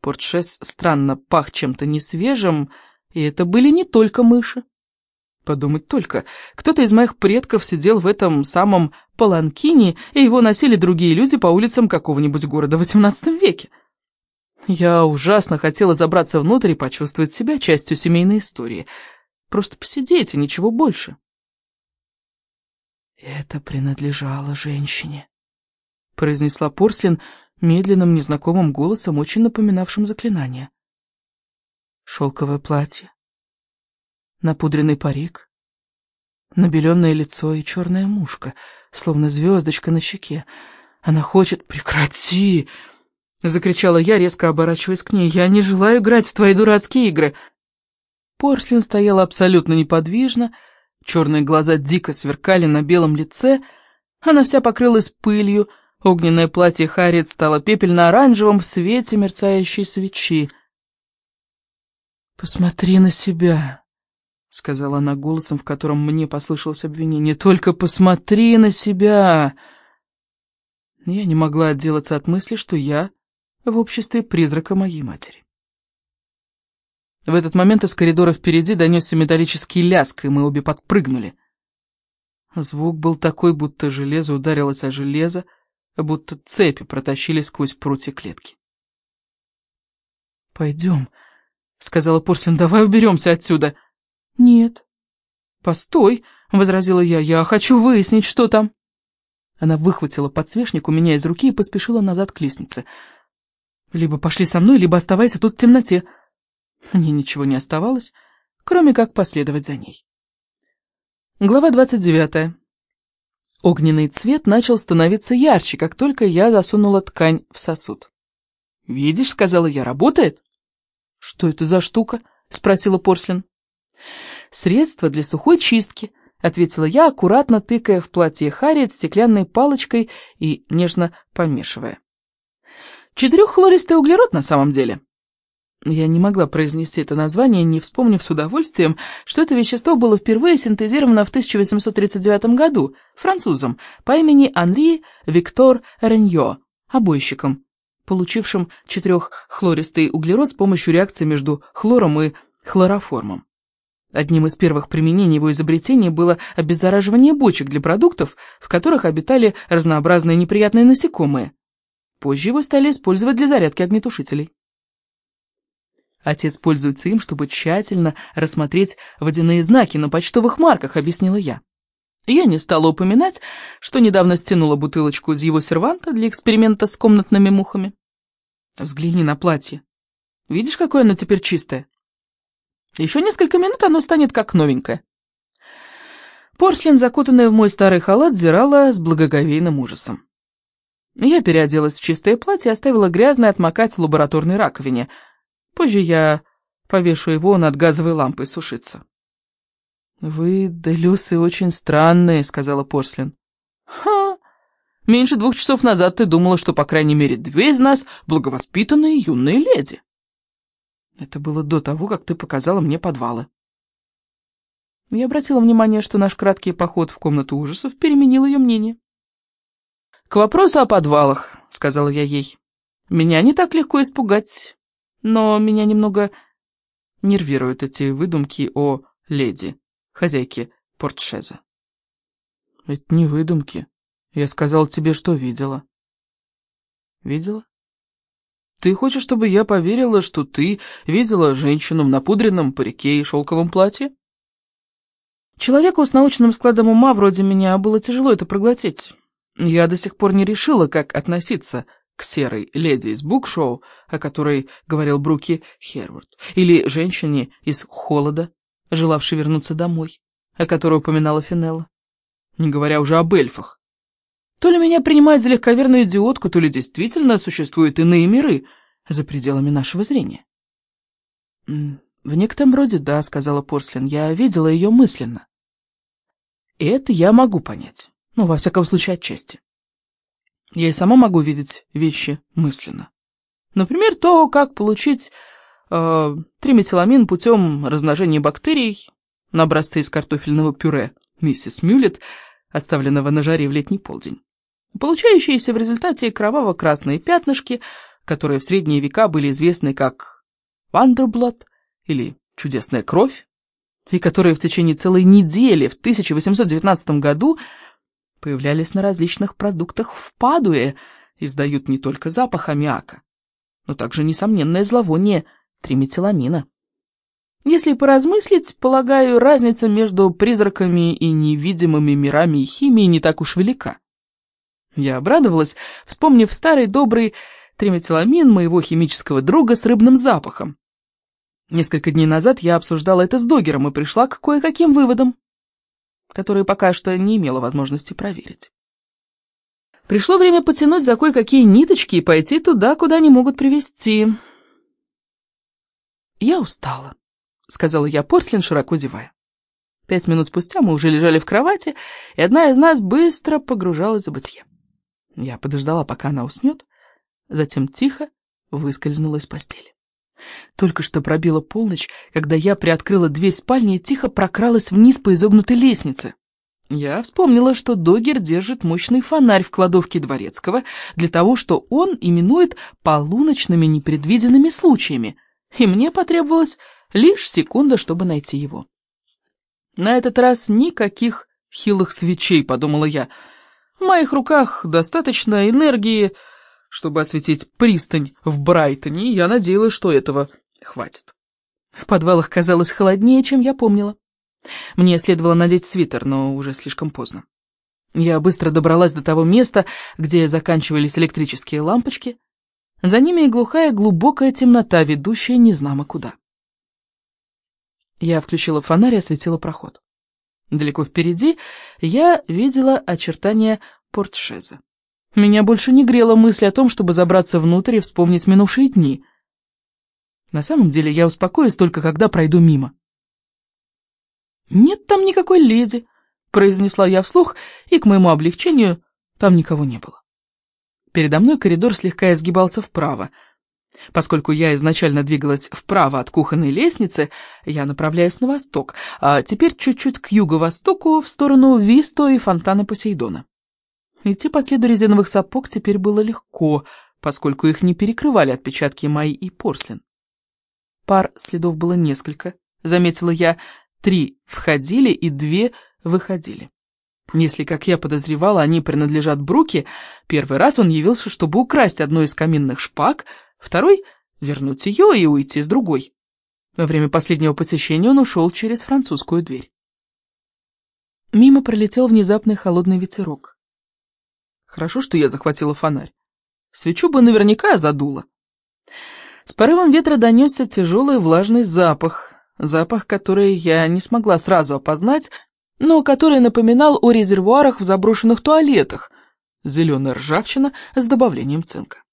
Портшес странно пах чем-то несвежим, и это были не только мыши. Подумать только, кто-то из моих предков сидел в этом самом паланкине, и его носили другие люди по улицам какого-нибудь города в XVIII веке. Я ужасно хотела забраться внутрь и почувствовать себя частью семейной истории. Просто посидеть и ничего больше. «Это принадлежало женщине», — произнесла Порслин медленным незнакомым голосом, очень напоминавшим заклинание. Шелковое платье, напудренный парик, набеленное лицо и черная мушка, словно звездочка на щеке. Она хочет... Прекрати! Закричала я, резко оборачиваясь к ней. Я не желаю играть в твои дурацкие игры. Порслин стояла абсолютно неподвижно, черные глаза дико сверкали на белом лице, она вся покрылась пылью, огненное платье Харриет стало пепельно-оранжевым в свете мерцающей свечи. «Посмотри на себя», — сказала она голосом, в котором мне послышалось обвинение. «Только посмотри на себя!» Я не могла отделаться от мысли, что я в обществе призрака моей матери. В этот момент из коридора впереди донесся металлический ляск, и мы обе подпрыгнули. Звук был такой, будто железо ударилось о железо, будто цепи протащили сквозь прутья клетки. «Пойдем», — сказала Порслин, — «давай уберемся отсюда». «Нет». «Постой», — возразила я, — «я хочу выяснить, что там». Она выхватила подсвечник у меня из руки и поспешила назад к лестнице. «Либо пошли со мной, либо оставайся тут в темноте». Мне ничего не оставалось, кроме как последовать за ней. Глава 29. Огненный цвет начал становиться ярче, как только я засунула ткань в сосуд. «Видишь», — сказала я, — «работает?» «Что это за штука?» — спросила Порслин. «Средство для сухой чистки», — ответила я, аккуратно тыкая в платье Харриет стеклянной палочкой и нежно помешивая. «Четыреххлористый углерод на самом деле». Я не могла произнести это название, не вспомнив с удовольствием, что это вещество было впервые синтезировано в 1839 году французом по имени Анри Виктор Реньо, обойщиком, получившим четыреххлористый углерод с помощью реакции между хлором и хлороформом. Одним из первых применений его изобретения было обеззараживание бочек для продуктов, в которых обитали разнообразные неприятные насекомые. Позже его стали использовать для зарядки огнетушителей. Отец пользуется им, чтобы тщательно рассмотреть водяные знаки на почтовых марках, объяснила я. Я не стала упоминать, что недавно стянула бутылочку из его серванта для эксперимента с комнатными мухами. Взгляни на платье. Видишь, какое оно теперь чистое? Еще несколько минут оно станет как новенькое. Порслин, закутанная в мой старый халат, зирала с благоговейным ужасом. Я переоделась в чистое платье и оставила грязное отмокать в лабораторной раковине — Позже я повешу его над газовой лампой сушиться. «Вы, Делюсы, очень странные», — сказала Порслин. «Ха! Меньше двух часов назад ты думала, что, по крайней мере, две из нас благовоспитанные юные леди». Это было до того, как ты показала мне подвалы. Я обратила внимание, что наш краткий поход в комнату ужасов переменил ее мнение. «К вопросу о подвалах», — сказала я ей. «Меня не так легко испугать. Но меня немного нервируют эти выдумки о леди, хозяйке портшеза. Это не выдумки. Я сказал тебе, что видела. Видела? Ты хочешь, чтобы я поверила, что ты видела женщину в напудренном парике и шелковом платье? Человеку с научным складом ума вроде меня было тяжело это проглотить. Я до сих пор не решила, как относиться к серой леди из букшоу, о которой говорил Бруки Хервард, или женщине из холода, желавшей вернуться домой, о которой упоминала Финелла, не говоря уже об эльфах. То ли меня принимают за легковерную идиотку, то ли действительно существуют иные миры за пределами нашего зрения. «В некотором роде да», — сказала Порслин, — «я видела ее мысленно». Это я могу понять, ну, во всяком случае, отчасти. Я и сама могу видеть вещи мысленно. Например, то, как получить э, триметиламин путем размножения бактерий на образце из картофельного пюре миссис Мюллет, оставленного на жаре в летний полдень. Получающиеся в результате кроваво-красные пятнышки, которые в средние века были известны как «Вандерблад» или «Чудесная кровь», и которые в течение целой недели в 1819 году появлялись на различных продуктах в Падуе, издают не только запах аммиака, но также несомненное зловоние триметиламина. Если поразмыслить, полагаю, разница между призраками и невидимыми мирами и химией не так уж велика. Я обрадовалась, вспомнив старый добрый триметиламин моего химического друга с рыбным запахом. Несколько дней назад я обсуждала это с Догером и пришла к кое-каким выводам, которые пока что не имела возможности проверить. Пришло время потянуть за кое-какие ниточки и пойти туда, куда они могут привести. Я устала сказала я Порслин, широко зевая. Пять минут спустя мы уже лежали в кровати, и одна из нас быстро погружалась в забытье. Я подождала, пока она уснет, затем тихо выскользнула из постели. Только что пробила полночь, когда я приоткрыла дверь спальни и тихо прокралась вниз по изогнутой лестнице. Я вспомнила, что Догер держит мощный фонарь в кладовке Дворецкого для того, что он именует полуночными непредвиденными случаями, и мне потребовалось Лишь секунда, чтобы найти его. На этот раз никаких хилых свечей, подумала я. В моих руках достаточно энергии, чтобы осветить пристань в Брайтоне, я надеялась, что этого хватит. В подвалах казалось холоднее, чем я помнила. Мне следовало надеть свитер, но уже слишком поздно. Я быстро добралась до того места, где заканчивались электрические лампочки. За ними и глухая глубокая темнота, ведущая незнамо куда. Я включила фонарь и осветила проход. Далеко впереди я видела очертания портшеза. Меня больше не грела мысль о том, чтобы забраться внутрь и вспомнить минувшие дни. На самом деле я успокоюсь только, когда пройду мимо. «Нет там никакой леди», — произнесла я вслух, и, к моему облегчению, там никого не было. Передо мной коридор слегка изгибался вправо — Поскольку я изначально двигалась вправо от кухонной лестницы, я направляюсь на восток, а теперь чуть-чуть к юго-востоку, в сторону Висто и фонтана Посейдона. Идти по следу резиновых сапог теперь было легко, поскольку их не перекрывали отпечатки Майи и Порслин. Пар следов было несколько, заметила я, три входили и две выходили. Если, как я подозревала, они принадлежат Бруке, первый раз он явился, чтобы украсть одну из каминных шпаг — Второй — вернуть ее и уйти с другой. Во время последнего посещения он ушел через французскую дверь. Мимо пролетел внезапный холодный ветерок. Хорошо, что я захватила фонарь. Свечу бы наверняка задуло. С порывом ветра донесся тяжелый влажный запах, запах, который я не смогла сразу опознать, но который напоминал о резервуарах в заброшенных туалетах, зеленая ржавчина с добавлением цинка.